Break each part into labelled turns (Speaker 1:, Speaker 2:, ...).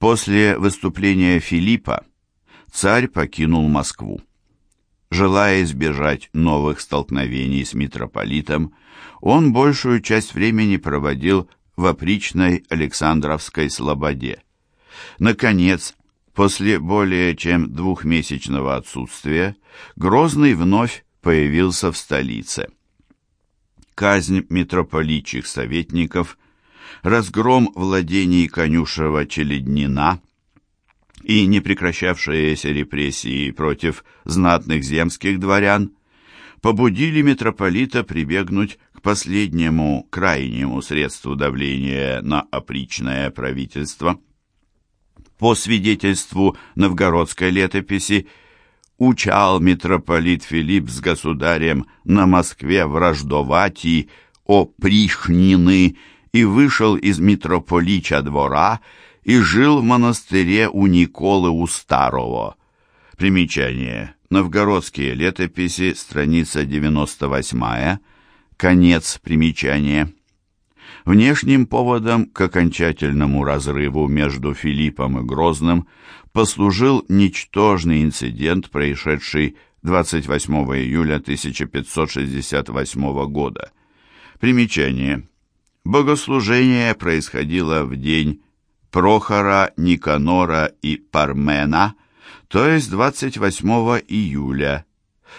Speaker 1: После выступления Филиппа царь покинул Москву. Желая избежать новых столкновений с митрополитом, он большую часть времени проводил в опричной Александровской слободе. Наконец, после более чем двухмесячного отсутствия, Грозный вновь появился в столице. Казнь митрополитчих советников, разгром владений Конюшева-Челеднина и непрекращавшиеся репрессии против знатных земских дворян побудили митрополита прибегнуть к последнему крайнему средству давления на опричное правительство. По свидетельству новгородской летописи, учал митрополит Филипп с государем на Москве враждовать и опришнины, и вышел из митрополича двора и жил в монастыре у Николы у Старого. Примечание. Новгородские летописи, страница 98 конец примечания. Внешним поводом к окончательному разрыву между Филиппом и Грозным послужил ничтожный инцидент, происшедший 28 июля 1568 года. Примечание. Богослужение происходило в день Прохора, Никанора и Пармена, то есть 28 июля.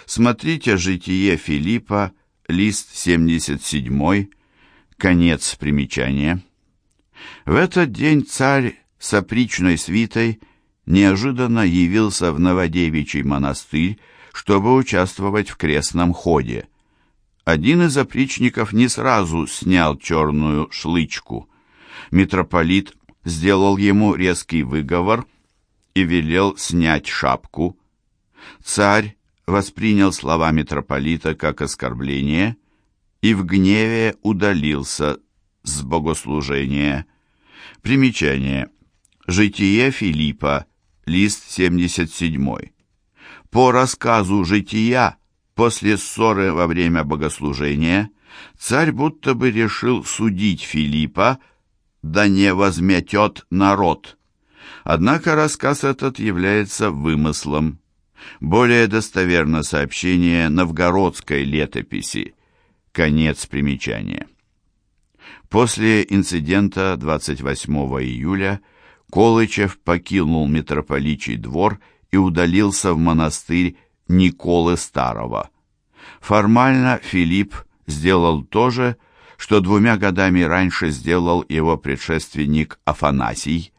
Speaker 1: Смотрите «Житие Филиппа», лист 77, конец примечания. В этот день царь с опричной свитой неожиданно явился в Новодевичий монастырь, чтобы участвовать в крестном ходе. Один из опричников не сразу снял черную шлычку. Митрополит сделал ему резкий выговор и велел снять шапку. Царь воспринял слова митрополита как оскорбление и в гневе удалился с богослужения. Примечание. Житие Филиппа, лист 77. По рассказу «Жития» после ссоры во время богослужения царь будто бы решил судить Филиппа, да не возметет народ. Однако рассказ этот является вымыслом. Более достоверно сообщение новгородской летописи. Конец примечания. После инцидента 28 июля Колычев покинул митрополичий двор и удалился в монастырь Николы Старого. Формально Филипп сделал то же, что двумя годами раньше сделал его предшественник Афанасий,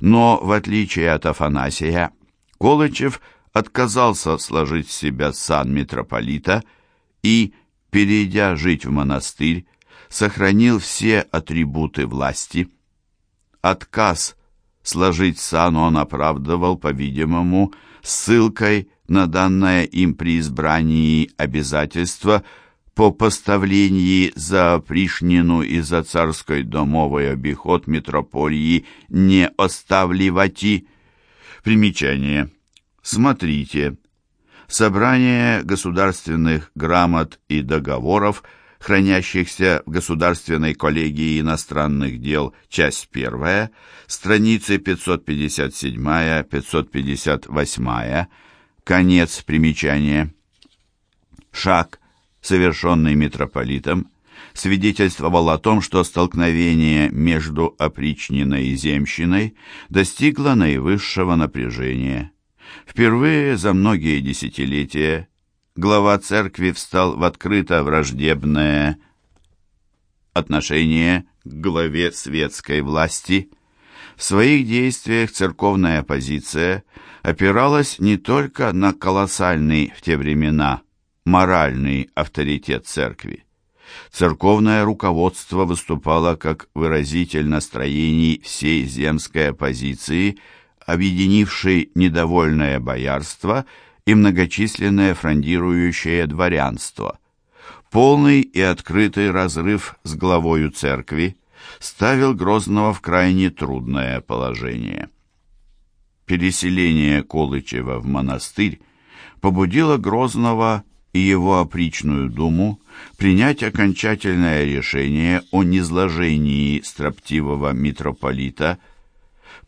Speaker 1: но, в отличие от Афанасия, Колычев отказался сложить с себя сан митрополита и, перейдя жить в монастырь, сохранил все атрибуты власти. Отказ сложить сан он оправдывал, по-видимому, ссылкой на данное им при избрании обязательство по поставлении за Пришнину и за царской домовой обиход митрополии не оставливати. Примечание. Смотрите. Собрание государственных грамот и договоров, хранящихся в Государственной коллегии иностранных дел, часть первая, страницы 557-558, конец примечания. Шаг, совершенный митрополитом, свидетельствовал о том, что столкновение между опричниной и земщиной достигло наивысшего напряжения. Впервые за многие десятилетия глава церкви встал в открыто враждебное отношение к главе светской власти. В своих действиях церковная оппозиция опиралась не только на колоссальный в те времена моральный авторитет церкви. Церковное руководство выступало как выразитель настроений всей земской оппозиции – объединивший недовольное боярство и многочисленное фрондирующее дворянство. Полный и открытый разрыв с главою церкви ставил Грозного в крайне трудное положение. Переселение Колычева в монастырь побудило Грозного и его опричную думу принять окончательное решение о низложении строптивого митрополита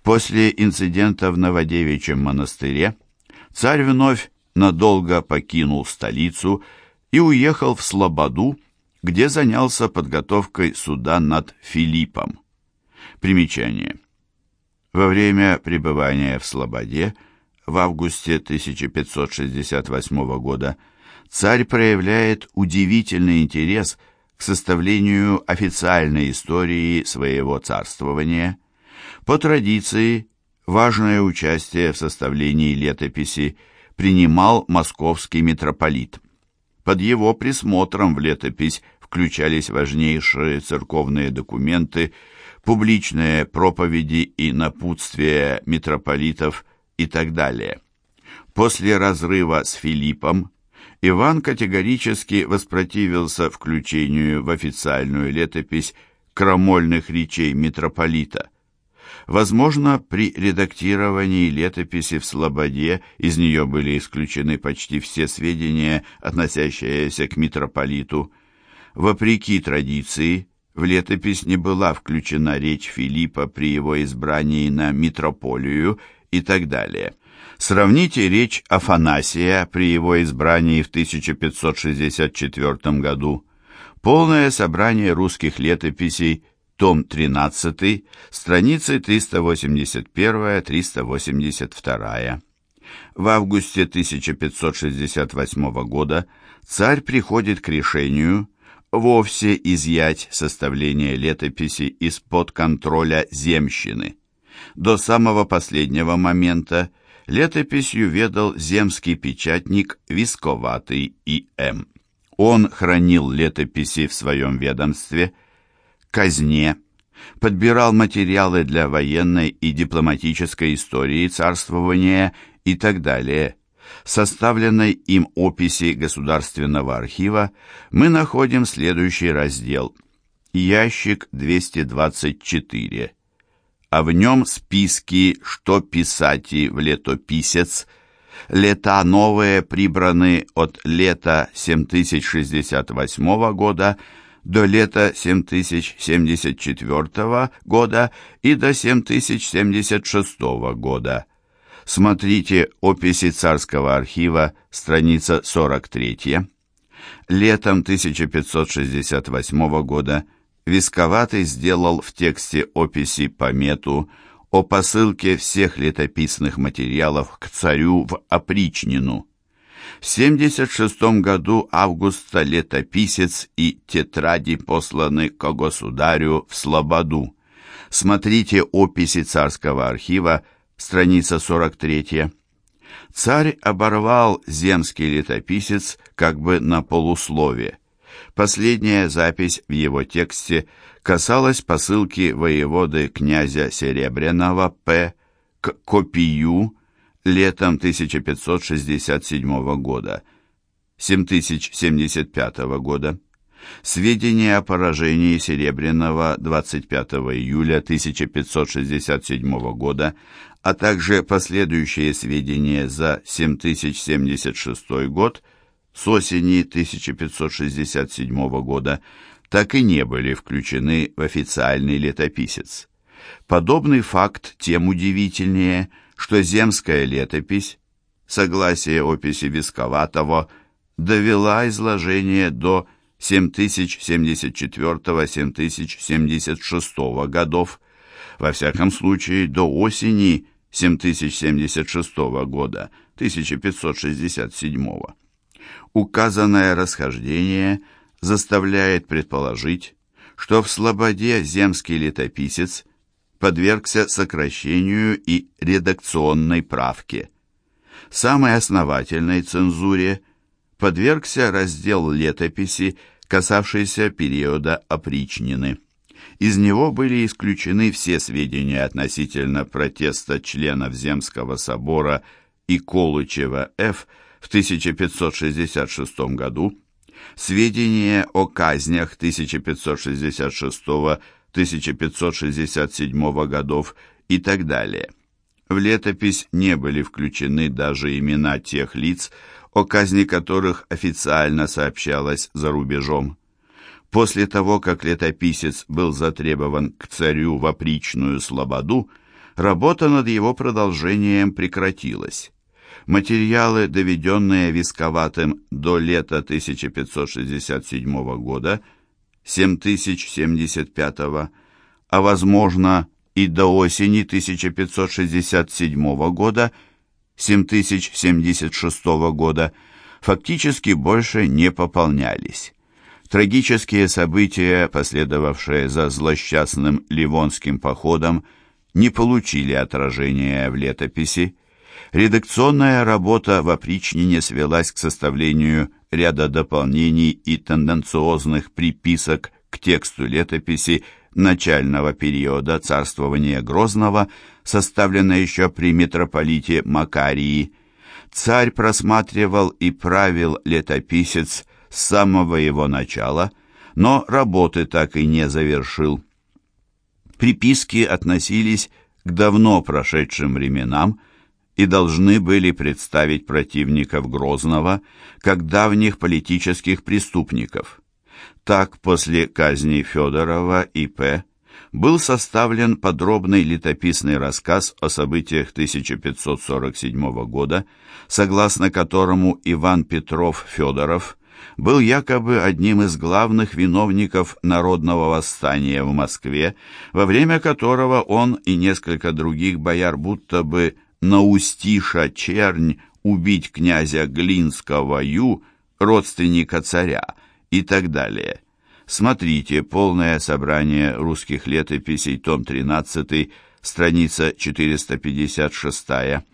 Speaker 1: После инцидента в Новодевичьем монастыре царь вновь надолго покинул столицу и уехал в Слободу, где занялся подготовкой суда над Филиппом. Примечание. Во время пребывания в Слободе в августе 1568 года царь проявляет удивительный интерес к составлению официальной истории своего царствования. По традиции, важное участие в составлении летописи принимал московский митрополит. Под его присмотром в летопись включались важнейшие церковные документы, публичные проповеди и напутствия митрополитов и так далее. После разрыва с Филиппом Иван категорически воспротивился включению в официальную летопись крамольных речей митрополита. Возможно, при редактировании летописи в Слободе из нее были исключены почти все сведения, относящиеся к митрополиту. Вопреки традиции, в летопись не была включена речь Филиппа при его избрании на митрополию и так далее. Сравните речь Афанасия при его избрании в 1564 году. Полное собрание русских летописей – том 13, страницы 381-382. В августе 1568 года царь приходит к решению вовсе изъять составление летописи из-под контроля земщины. До самого последнего момента летописью ведал земский печатник Висковатый И.М. Он хранил летописи в своем ведомстве – казне, подбирал материалы для военной и дипломатической истории царствования и так далее. В составленной им описи Государственного архива мы находим следующий раздел. «Ящик 224», а в нем списки «Что писати в летописец», Лета новые прибраны от лета 7068 года до лета 7074 года и до 7076 года. Смотрите описи царского архива, страница 43. Летом 1568 года Висковатый сделал в тексте описи помету о посылке всех летописных материалов к царю в опричнину. В 76 году Августа летописец и тетради посланы к государю в Слободу. Смотрите описи царского архива, страница 43. Царь оборвал земский летописец как бы на полуслове. Последняя запись в его тексте касалась посылки воеводы князя Серебряного П. к Копию летом 1567 года, 7075 года. Сведения о поражении Серебряного 25 июля 1567 года, а также последующие сведения за 7076 год с осени 1567 года так и не были включены в официальный летописец. Подобный факт тем удивительнее – что земская летопись, согласие описи Висковатого, довела изложение до 7074-7076 годов, во всяком случае до осени 7076 года, 1567. Указанное расхождение заставляет предположить, что в Слободе земский летописец подвергся сокращению и редакционной правке. Самой основательной цензуре подвергся раздел летописи, касавшийся периода опричнины. Из него были исключены все сведения относительно протеста членов Земского собора и Колычева Ф. в 1566 году, сведения о казнях 1566 года, 1567 годов и так далее. В летопись не были включены даже имена тех лиц, о казни которых официально сообщалось за рубежом. После того, как летописец был затребован к царю в опричную слободу, работа над его продолжением прекратилась. Материалы, доведенные Висковатым до лета 1567 года, 7075, а возможно и до осени 1567 года, 7076 года, фактически больше не пополнялись. Трагические события, последовавшие за злосчастным Ливонским походом, не получили отражения в летописи. Редакционная работа в опричнине свелась к составлению ряда дополнений и тенденциозных приписок к тексту летописи начального периода царствования Грозного, составленной еще при митрополите Макарии. Царь просматривал и правил летописец с самого его начала, но работы так и не завершил. Приписки относились к давно прошедшим временам и должны были представить противников Грозного как давних политических преступников. Так, после казни Федорова и П. был составлен подробный летописный рассказ о событиях 1547 года, согласно которому Иван Петров Федоров был якобы одним из главных виновников народного восстания в Москве, во время которого он и несколько других бояр будто бы наустиша чернь убить князя Глинского Ю, родственника царя, и так далее. Смотрите полное собрание русских летописей, том 13, страница 456.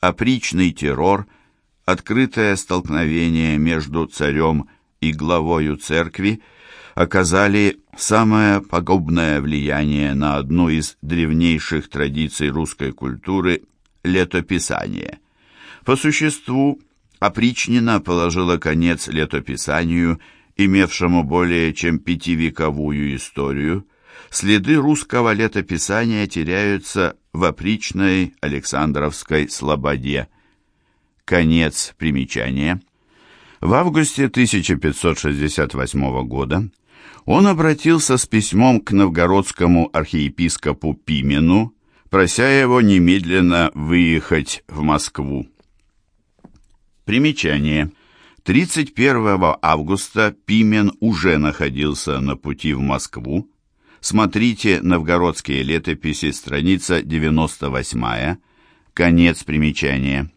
Speaker 1: Опричный террор – открытое столкновение между царем и главою церкви оказали самое пагубное влияние на одну из древнейших традиций русской культуры – летописание. По существу, опричнина положила конец летописанию, имевшему более чем пятивековую историю. Следы русского летописания теряются в опричной Александровской слободе. Конец примечания. В августе 1568 года он обратился с письмом к новгородскому архиепископу Пимену, прося его немедленно выехать в Москву. Примечание. 31 августа Пимен уже находился на пути в Москву. Смотрите «Новгородские летописи», страница 98, конец примечания.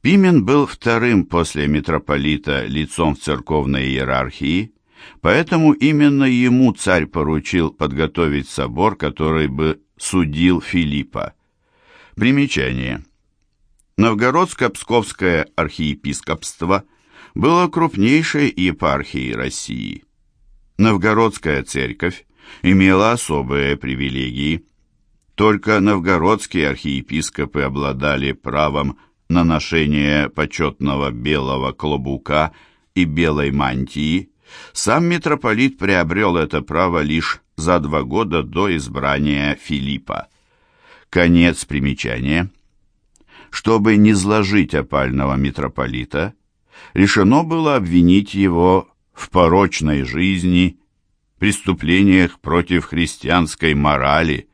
Speaker 1: Пимен был вторым после митрополита лицом в церковной иерархии, поэтому именно ему царь поручил подготовить собор, который бы судил Филиппа. Примечание. Новгородско-Псковское архиепископство было крупнейшей епархией России. Новгородская церковь имела особые привилегии. Только новгородские архиепископы обладали правом на ношение почетного белого клобука и белой мантии, сам митрополит приобрел это право лишь за два года до избрания Филиппа. Конец примечания. Чтобы не сложить опального митрополита, решено было обвинить его в порочной жизни, преступлениях против христианской морали.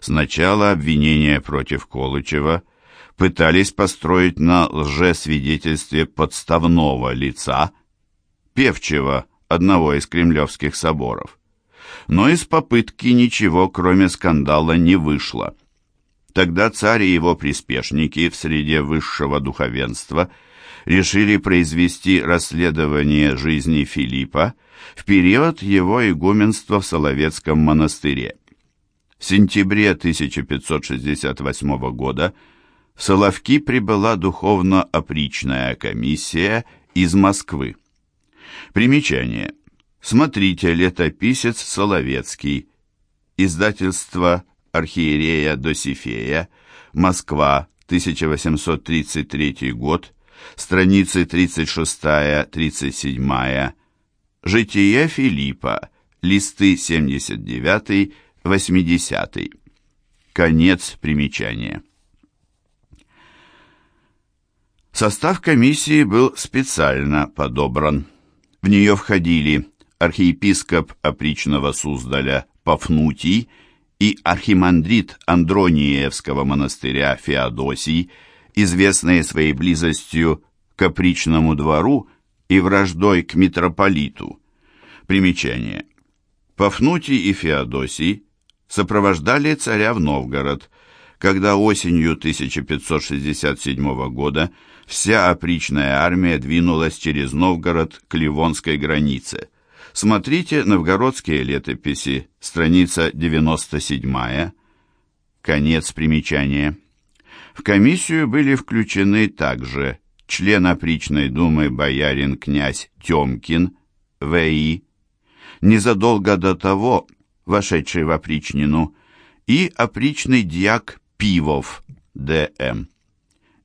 Speaker 1: Сначала обвинение против Колычева – пытались построить на лжесвидетельстве подставного лица, певчего одного из кремлевских соборов. Но из попытки ничего, кроме скандала, не вышло. Тогда царь и его приспешники в среде высшего духовенства решили произвести расследование жизни Филиппа в период его игуменства в Соловецком монастыре. В сентябре 1568 года в Соловки прибыла духовно-опричная комиссия из Москвы. Примечание. Смотрите «Летописец Соловецкий», издательство архиерея Досифея, Москва, 1833 год, страницы 36-37, Житие Филиппа, листы 79-80. Конец примечания. Состав комиссии был специально подобран. В нее входили архиепископ опричного Суздаля Пафнутий и архимандрит Андрониевского монастыря Феодосий, известные своей близостью к опричному двору и враждой к митрополиту. Примечание. Пафнутий и Феодосий сопровождали царя в Новгород, когда осенью 1567 года вся опричная армия двинулась через Новгород к Ливонской границе. Смотрите «Новгородские летописи», страница 97, конец примечания. В комиссию были включены также член опричной думы боярин князь Тёмкин, В.И., незадолго до того вошедший в опричнину, и опричный дьяк Пивов, Д.М.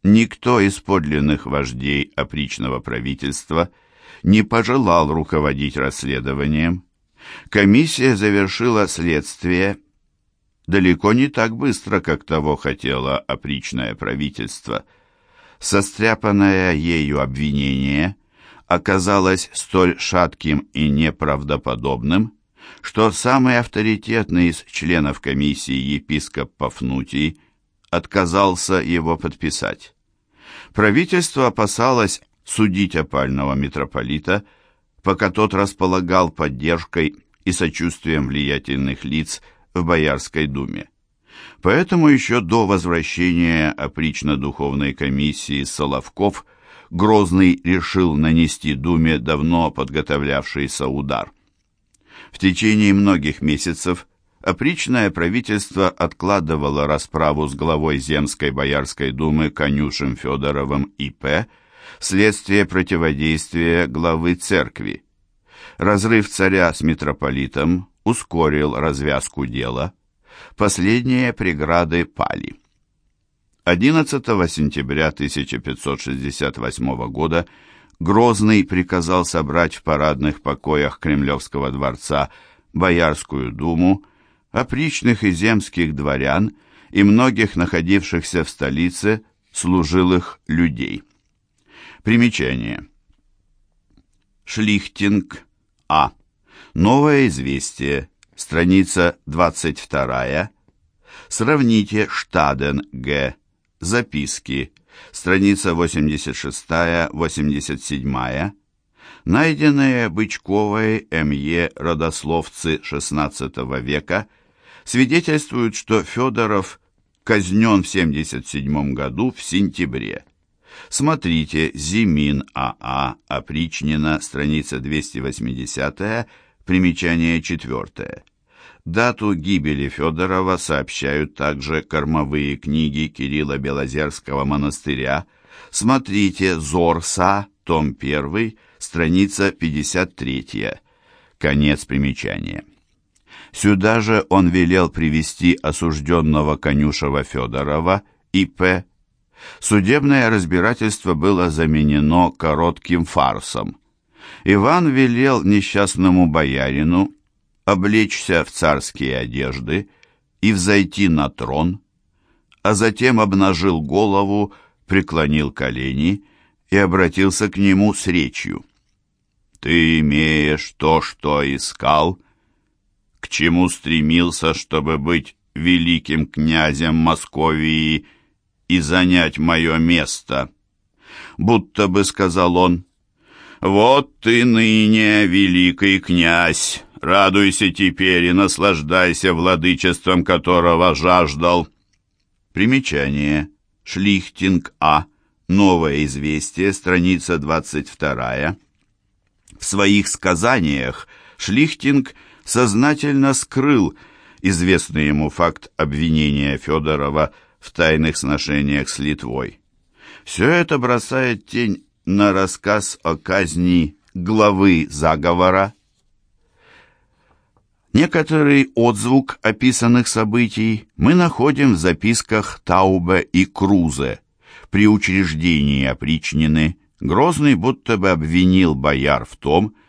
Speaker 1: Никто из подлинных вождей опричного правительства не пожелал руководить расследованием. Комиссия завершила следствие далеко не так быстро, как того хотело опричное правительство. Состряпанное ею обвинение оказалось столь шатким и неправдоподобным, что самый авторитетный из членов комиссии епископ Пафнутий отказался его подписать. Правительство опасалось судить опального митрополита, пока тот располагал поддержкой и сочувствием влиятельных лиц в Боярской думе. Поэтому еще до возвращения опрично-духовной комиссии Соловков Грозный решил нанести думе давно подготовлявшийся удар. В течение многих месяцев опричное правительство откладывало расправу с главой Земской Боярской думы Конюшем Федоровым И.П. вследствие противодействия главы церкви. Разрыв царя с митрополитом ускорил развязку дела. Последние преграды пали. 11 сентября 1568 года Грозный приказал собрать в парадных покоях Кремлевского дворца Боярскую думу, опричных и земских дворян и многих находившихся в столице служилых людей. Примечание. Шлихтинг А. Новое известие. Страница 22. Сравните Штаден Г. Записки страница 86-87, найденные Бычковой М.Е. родословцы XVI века, свидетельствуют, что Федоров казнен в 77 году в сентябре. Смотрите Зимин А.А. Опричнина, страница 280, примечание 4. Дату гибели Федорова сообщают также кормовые книги Кирилла Белозерского монастыря. Смотрите «Зорса», том 1, страница 53. Конец примечания. Сюда же он велел привести осужденного Конюшева Федорова, И.П. Судебное разбирательство было заменено коротким фарсом. Иван велел несчастному боярину облечься в царские одежды и взойти на трон, а затем обнажил голову, преклонил колени и обратился к нему с речью. «Ты имеешь то, что искал, чему стремился, чтобы быть великим князем Московии и занять мое место?» Будто бы сказал он, «Вот ты ныне великий князь, Радуйся теперь и наслаждайся владычеством, которого жаждал. Примечание. Шлихтинг А. Новое известие, страница 22. В своих сказаниях Шлихтинг сознательно скрыл известный ему факт обвинения Федорова в тайных сношениях с Литвой. Все это бросает тень на рассказ о казни главы заговора Некоторый отзвук описанных событий мы находим в записках Таубе и Крузе. При учреждении опричнины Грозный будто бы обвинил бояр в том, что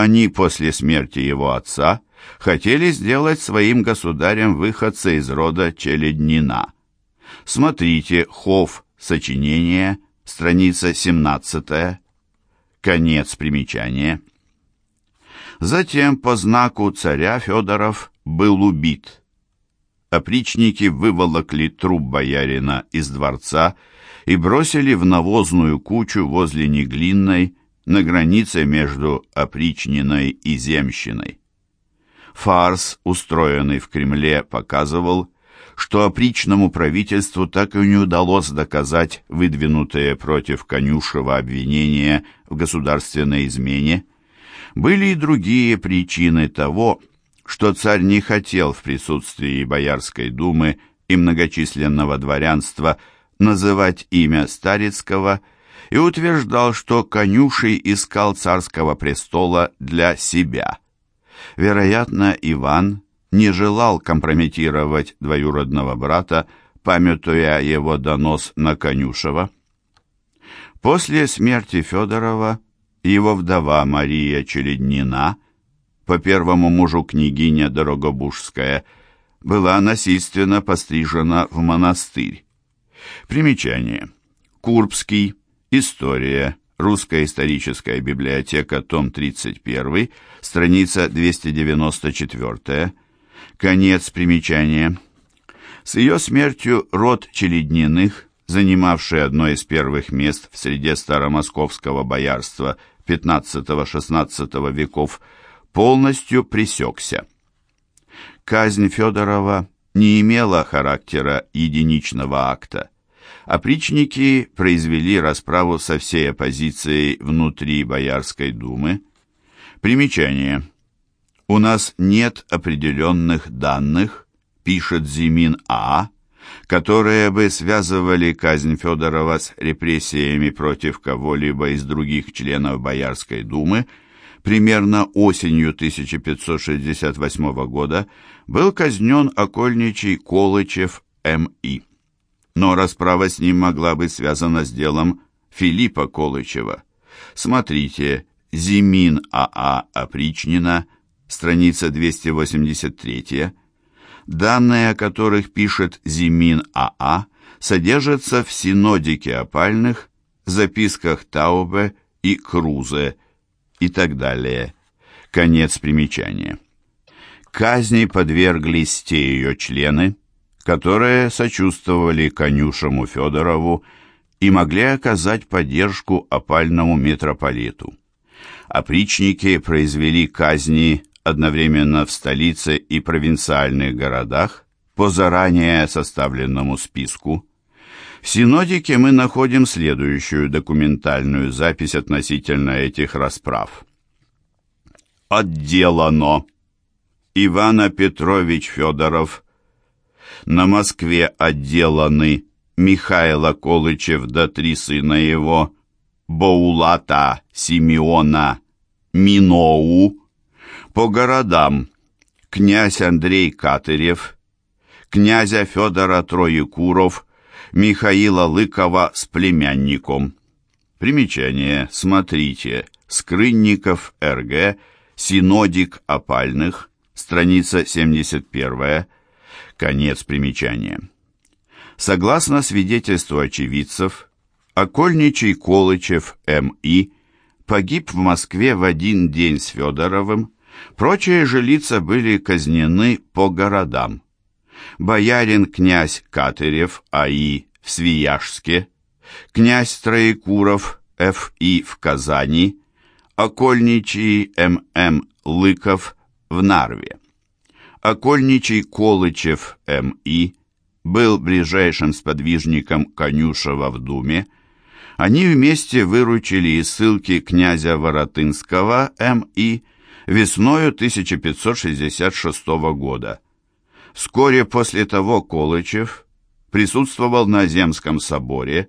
Speaker 1: они после смерти его отца хотели сделать своим государем выходца из рода Челеднина. Смотрите «Хов. Сочинение», страница 17, конец примечания. Затем по знаку царя Федоров был убит. опричники выволокли труп боярина из дворца и бросили в навозную кучу возле Неглинной на границе между опричниной и земщиной. Фарс, устроенный в Кремле, показывал, что опричному правительству так и не удалось доказать выдвинутые против Конюшева обвинения в государственной измене. Были и другие причины того, что царь не хотел в присутствии Боярской думы и многочисленного дворянства называть имя Старицкого и утверждал, что Конюший искал царского престола для себя. Вероятно, Иван не желал компрометировать двоюродного брата, памятуя его донос на Конюшева. После смерти Федорова его вдова Мария Челеднина, по первому мужу княгиня Дорогобужская, была насильственно пострижена в монастырь. Примечание. Курбский. История. Русская историческая библиотека, том 31, страница 294. Конец примечания. С ее смертью род Челедниных, занимавший одно из первых мест в среде старомосковского боярства XV-XVI веков, полностью пресекся. Казнь Федорова не имела характера единичного акта. Опричники произвели расправу со всей оппозицией внутри Боярской думы. Примечание. «У нас нет определенных данных», пишет Зимин А., которые бы связывали казнь Федорова с репрессиями против кого-либо из других членов Боярской думы, примерно осенью 1568 года был казнен окольничий Колычев М.И но расправа с ним могла быть связана с делом Филиппа Колычева. Смотрите, Зимин А.А. А. Опричнина, страница 283. Данные, о которых пишет Зимин А.А., а, содержатся в синодике опальных, записках Таубе и Крузе и так далее. Конец примечания. Казни подверглись те ее члены, которые сочувствовали конюшему Федорову и могли оказать поддержку опальному митрополиту. Опричники произвели казни одновременно в столице и провинциальных городах по заранее составленному списку. В синодике мы находим следующую документальную запись относительно этих расправ. «Отделано. Ивана Петрович Федоров на Москве отделаны Михайло Колычев да три сына его, Боулата, Симеона, Миноу, по городам князь Андрей Катырев, князя Федора Троекуров, Михаила Лыкова с племянником. Примечание, смотрите, Скрынников, РГ, Синодик опальных, страница 71 Конец примечания. Согласно свидетельству очевидцев, окольничий Колычев М.И. погиб в Москве в один день с Федоровым, прочие же лица были казнены по городам. Боярин князь Катырев А.И. в Свияжске, князь Троекуров Ф.И. в Казани, окольничий М.М. Лыков в Нарве. Окольничий Колычев М.И. был ближайшим сподвижником Конюшева в Думе. Они вместе выручили из ссылки князя Воротынского М.И. весною 1566 года. Вскоре после того Колычев присутствовал на Земском соборе,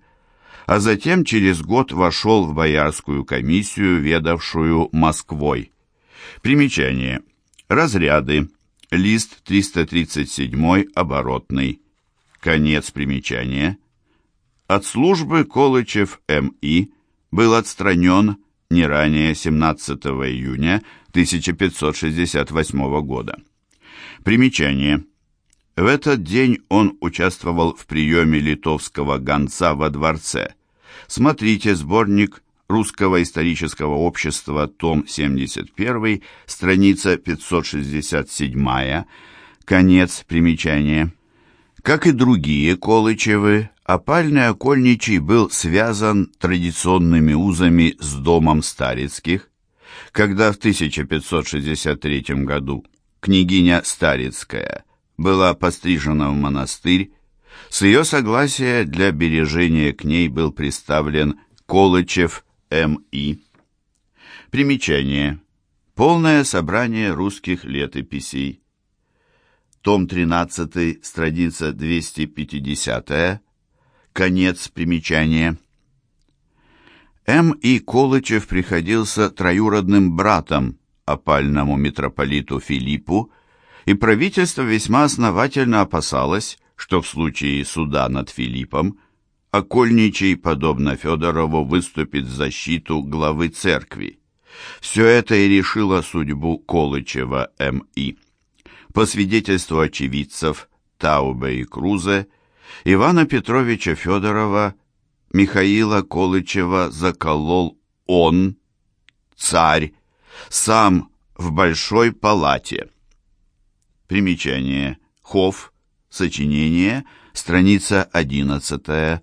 Speaker 1: а затем через год вошел в Боярскую комиссию, ведавшую Москвой. Примечание. Разряды лист 337 оборотный. Конец примечания. От службы Колычев М.И. был отстранен не ранее 17 июня 1568 года. Примечание. В этот день он участвовал в приеме литовского гонца во дворце. Смотрите сборник Русского исторического общества, том 71, страница 567, Конец примечания. Как и другие Колычевы, опальный окольничий был связан традиционными узами с домом Старицких, когда в 1563 году княгиня Старицкая была пострижена в монастырь, с ее согласия для бережения к ней был представлен Колычев М.И. Примечание. Полное собрание русских летописей. Том 13, страница 250, конец примечания. М. И. Колычев приходился троюродным братом опальному митрополиту Филиппу, и правительство весьма основательно опасалось, что в случае суда над Филиппом Окольничий, подобно Федорову, выступит в защиту главы церкви. Все это и решило судьбу Колычева М.И. По свидетельству очевидцев Таубе и Крузе, Ивана Петровича Федорова Михаила Колычева заколол он, царь, сам в большой палате. Примечание. Хофф. Сочинение. Страница 11.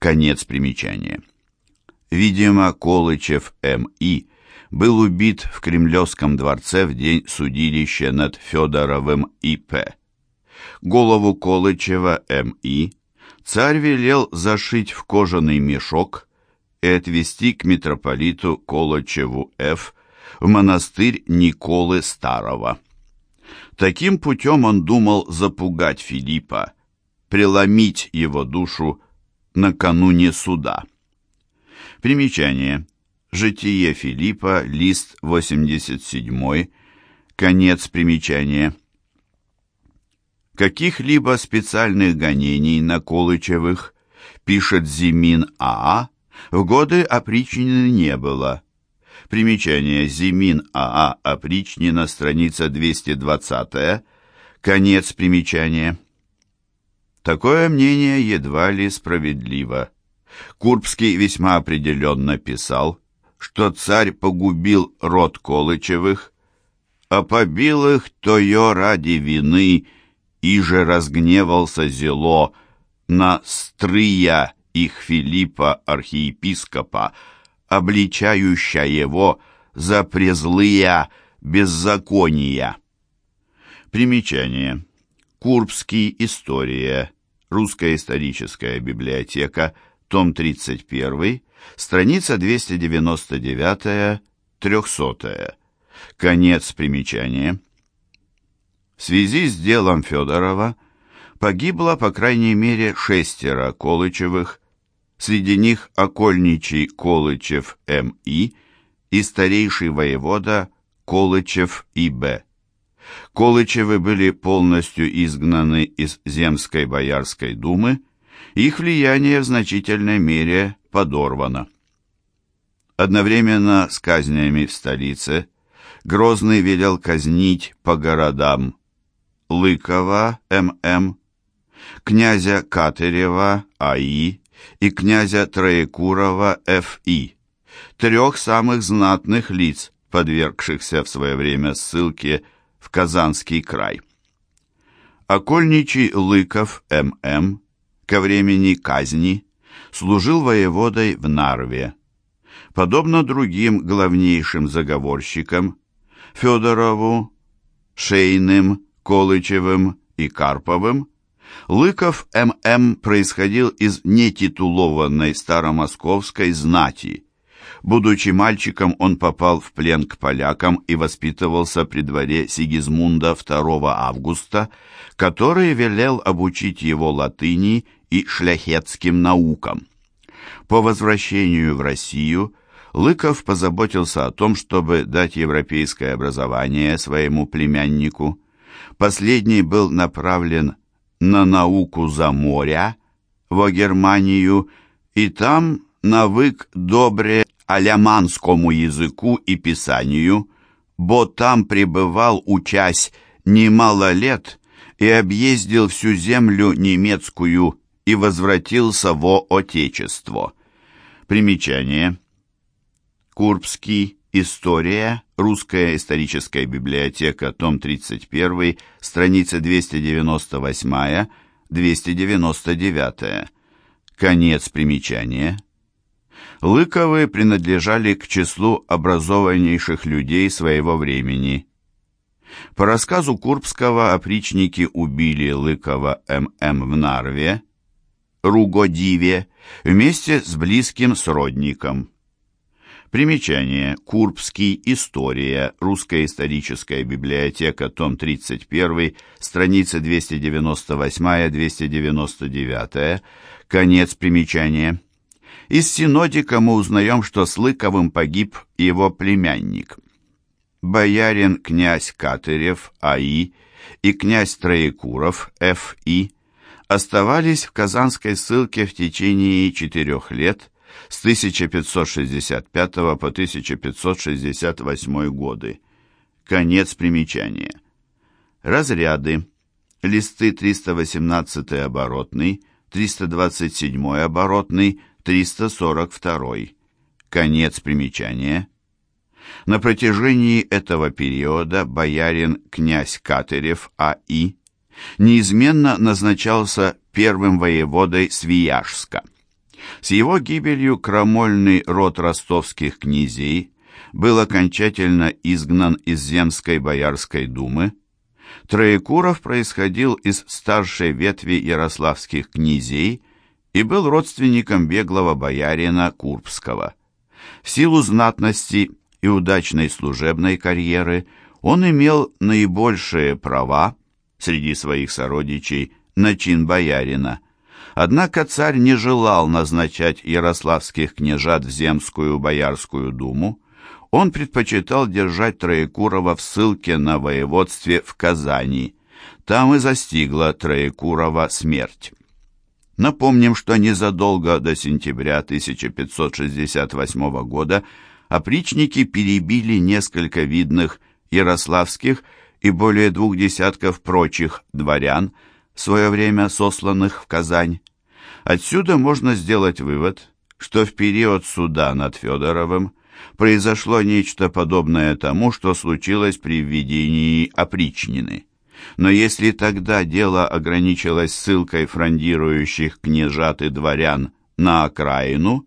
Speaker 1: Конец примечания. Видимо, Колычев М.И. был убит в Кремлевском дворце в день судилища над Федоровым И.П. Голову Колычева М.И. царь велел зашить в кожаный мешок и отвезти к митрополиту Колычеву Ф. в монастырь Николы Старого. Таким путем он думал запугать Филиппа, преломить его душу накануне суда. Примечание. Житие Филиппа, лист 87, конец примечания. Каких-либо специальных гонений на Колычевых, пишет Зимин АА, в годы опричнины не было. Примечание Зимин АА опричнина, страница 220, конец примечания. Такое мнение едва ли справедливо. Курбский весьма определенно писал, что царь погубил род Колычевых, а побил их то ее ради вины, и же разгневался зело на стрия их Филиппа архиепископа, обличающая его за презлые беззакония. Примечание. Курбский. История. Русская историческая библиотека. Том 31. Страница 299-300. Конец примечания. В связи с делом Федорова погибло по крайней мере шестеро Колычевых, среди них окольничий Колычев М.И. и старейший воевода Колычев И.Б. Колычевы были полностью изгнаны из Земской Боярской думы, их влияние в значительной мере подорвано. Одновременно с казнями в столице Грозный велел казнить по городам Лыкова М.М., князя Катырева А.И. и князя Троекурова Ф.И., трех самых знатных лиц, подвергшихся в свое время ссылке Казанский край. Окольничий Лыков М.М. ко времени казни служил воеводой в Нарве. Подобно другим главнейшим заговорщикам Федорову, Шейным, Колычевым и Карповым, Лыков М.М. происходил из нетитулованной старомосковской знати – Будучи мальчиком, он попал в плен к полякам и воспитывался при дворе Сигизмунда 2 августа, который велел обучить его латыни и шляхетским наукам. По возвращению в Россию Лыков позаботился о том, чтобы дать европейское образование своему племяннику. Последний был направлен на науку за моря, в Германию, и там навык добре аляманскому языку и писанию, бо там пребывал, учась немало лет, и объездил всю землю немецкую и возвратился во Отечество. Примечание. Курбский. История. Русская историческая библиотека. Том 31. Страница 298-299. Конец примечания. Лыковы принадлежали к числу образованнейших людей своего времени. По рассказу Курбского, опричники убили Лыкова М.М. в Нарве, Ругодиве, вместе с близким сродником. Примечание. Курбский. История. Русская историческая библиотека. Том 31. Страница 298-299. Конец примечания. Из синодика мы узнаем, что с Лыковым погиб его племянник. Боярин князь Катырев А.И. и князь Троекуров Ф.И. оставались в казанской ссылке в течение четырех лет с 1565 по 1568 годы. Конец примечания. Разряды. Листы 318 оборотный, 327 оборотный, 342. Конец примечания. На протяжении этого периода боярин князь Катырев А.И. неизменно назначался первым воеводой Свияжска. С его гибелью крамольный род ростовских князей был окончательно изгнан из Земской Боярской думы. Троекуров происходил из старшей ветви ярославских князей и был родственником беглого боярина Курбского. В силу знатности и удачной служебной карьеры он имел наибольшие права среди своих сородичей на чин боярина – Однако царь не желал назначать ярославских княжат в Земскую Боярскую думу. Он предпочитал держать Троекурова в ссылке на воеводстве в Казани. Там и застигла Троекурова смерть. Напомним, что незадолго до сентября 1568 года опричники перебили несколько видных ярославских и более двух десятков прочих дворян – в свое время сосланных в Казань. Отсюда можно сделать вывод, что в период суда над Федоровым произошло нечто подобное тому, что случилось при введении опричнины. Но если тогда дело ограничилось ссылкой фрондирующих княжат и дворян на окраину,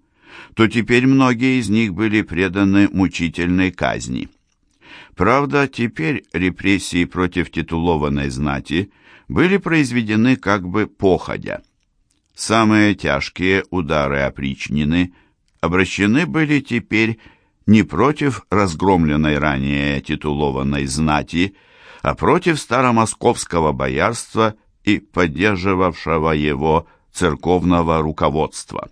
Speaker 1: то теперь многие из них были преданы мучительной казни. Правда, теперь репрессии против титулованной знати – были произведены как бы походя. Самые тяжкие удары опричнины обращены были теперь не против разгромленной ранее титулованной знати, а против старомосковского боярства и поддерживавшего его церковного руководства.